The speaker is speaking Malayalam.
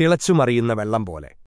തിളച്ചുമറിയുന്ന വെള്ളം പോലെ.